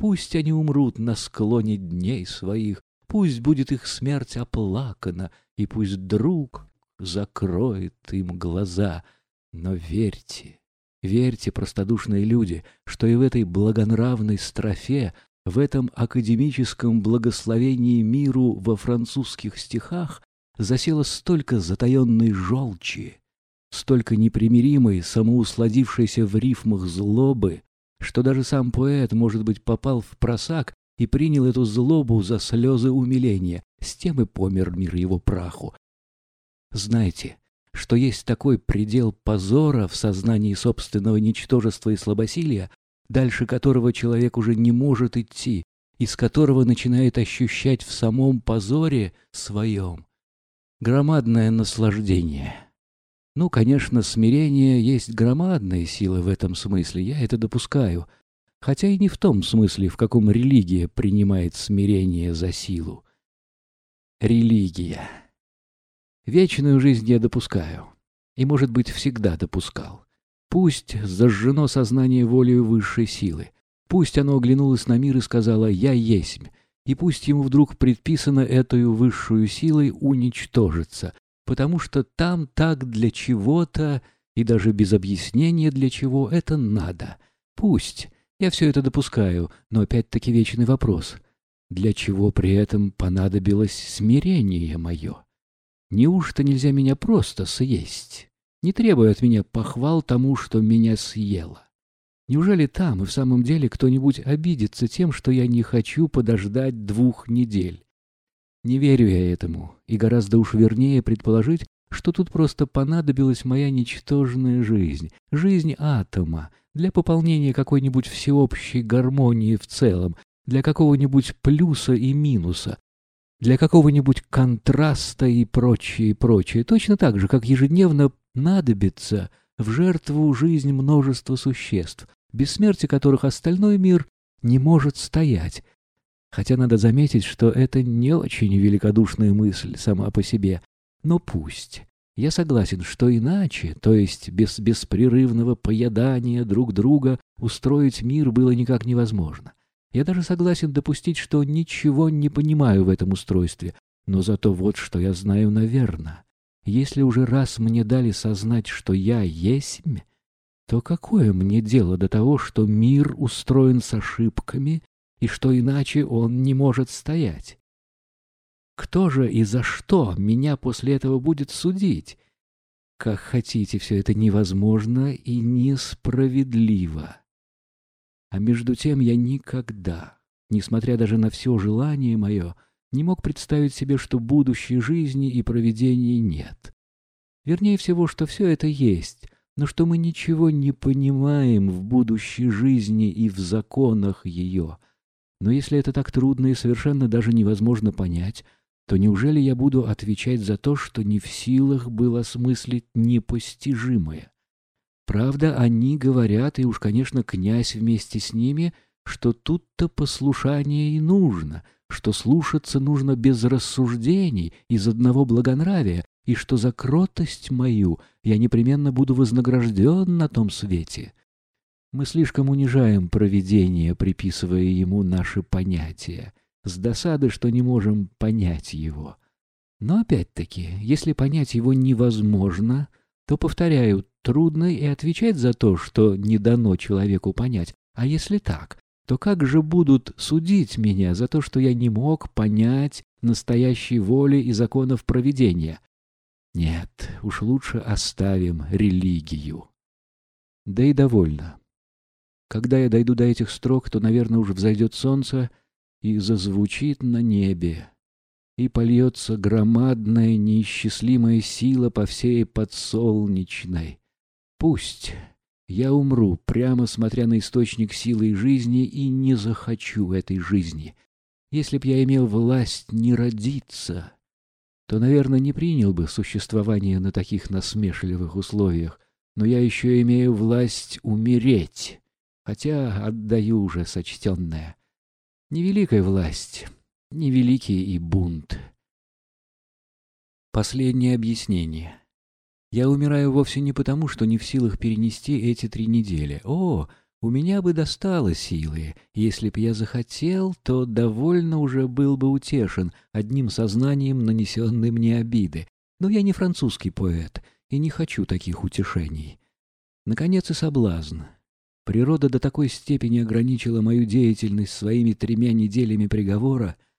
Пусть они умрут на склоне дней своих, пусть будет их смерть оплакана, и пусть друг закроет им глаза. Но верьте, верьте, простодушные люди, что и в этой благонравной строфе, в этом академическом благословении миру во французских стихах засело столько затаенной желчи, столько непримиримой, самоусладившейся в рифмах злобы, что даже сам поэт, может быть, попал в просак и принял эту злобу за слезы умиления, с тем и помер мир его праху. Знайте, что есть такой предел позора в сознании собственного ничтожества и слабосилия, дальше которого человек уже не может идти, из которого начинает ощущать в самом позоре своем громадное наслаждение. Ну, конечно, смирение есть громадная сила в этом смысле, я это допускаю, хотя и не в том смысле, в каком религия принимает смирение за силу. Религия. Вечную жизнь я допускаю, и, может быть, всегда допускал. Пусть зажжено сознание волею высшей силы, пусть оно оглянулось на мир и сказало «Я есть», и пусть ему вдруг предписано эту высшую силой уничтожиться, потому что там так для чего-то, и даже без объяснения для чего это надо. Пусть, я все это допускаю, но опять-таки вечный вопрос. Для чего при этом понадобилось смирение мое? Неужто нельзя меня просто съесть, не требуя от меня похвал тому, что меня съело? Неужели там и в самом деле кто-нибудь обидится тем, что я не хочу подождать двух недель? Не верю я этому, и гораздо уж вернее предположить, что тут просто понадобилась моя ничтожная жизнь, жизнь атома, для пополнения какой-нибудь всеобщей гармонии в целом, для какого-нибудь плюса и минуса, для какого-нибудь контраста и прочее, прочее, точно так же, как ежедневно надобится в жертву жизнь множества существ, без смерти которых остальной мир не может стоять, Хотя надо заметить, что это не очень великодушная мысль сама по себе. Но пусть. Я согласен, что иначе, то есть без беспрерывного поедания друг друга, устроить мир было никак невозможно. Я даже согласен допустить, что ничего не понимаю в этом устройстве, но зато вот что я знаю наверно. Если уже раз мне дали сознать, что я есть, то какое мне дело до того, что мир устроен с ошибками и что иначе он не может стоять. Кто же и за что меня после этого будет судить? Как хотите, все это невозможно и несправедливо. А между тем я никогда, несмотря даже на все желание мое, не мог представить себе, что будущей жизни и проведения нет. Вернее всего, что все это есть, но что мы ничего не понимаем в будущей жизни и в законах ее — но если это так трудно и совершенно даже невозможно понять, то неужели я буду отвечать за то, что не в силах было осмыслить непостижимое? Правда, они говорят, и уж, конечно, князь вместе с ними, что тут-то послушание и нужно, что слушаться нужно без рассуждений, из одного благонравия, и что за кротость мою я непременно буду вознагражден на том свете. Мы слишком унижаем провидение, приписывая ему наши понятия, с досады, что не можем понять его. Но опять-таки, если понять его невозможно, то, повторяю, трудно и отвечать за то, что не дано человеку понять. А если так, то как же будут судить меня за то, что я не мог понять настоящей воли и законов провидения? Нет, уж лучше оставим религию. Да и довольно. Когда я дойду до этих строк, то, наверное, уже взойдет солнце и зазвучит на небе, и польется громадная неисчислимая сила по всей подсолнечной. Пусть я умру, прямо смотря на источник силы и жизни, и не захочу этой жизни. Если б я имел власть не родиться, то, наверное, не принял бы существование на таких насмешливых условиях, но я еще имею власть умереть» хотя отдаю уже сочтенное. Невеликая власть, невеликий и бунт. Последнее объяснение. Я умираю вовсе не потому, что не в силах перенести эти три недели. О, у меня бы достало силы. Если б я захотел, то довольно уже был бы утешен одним сознанием нанесенной мне обиды. Но я не французский поэт и не хочу таких утешений. Наконец и соблазн. Природа до такой степени ограничила мою деятельность своими тремя неделями приговора —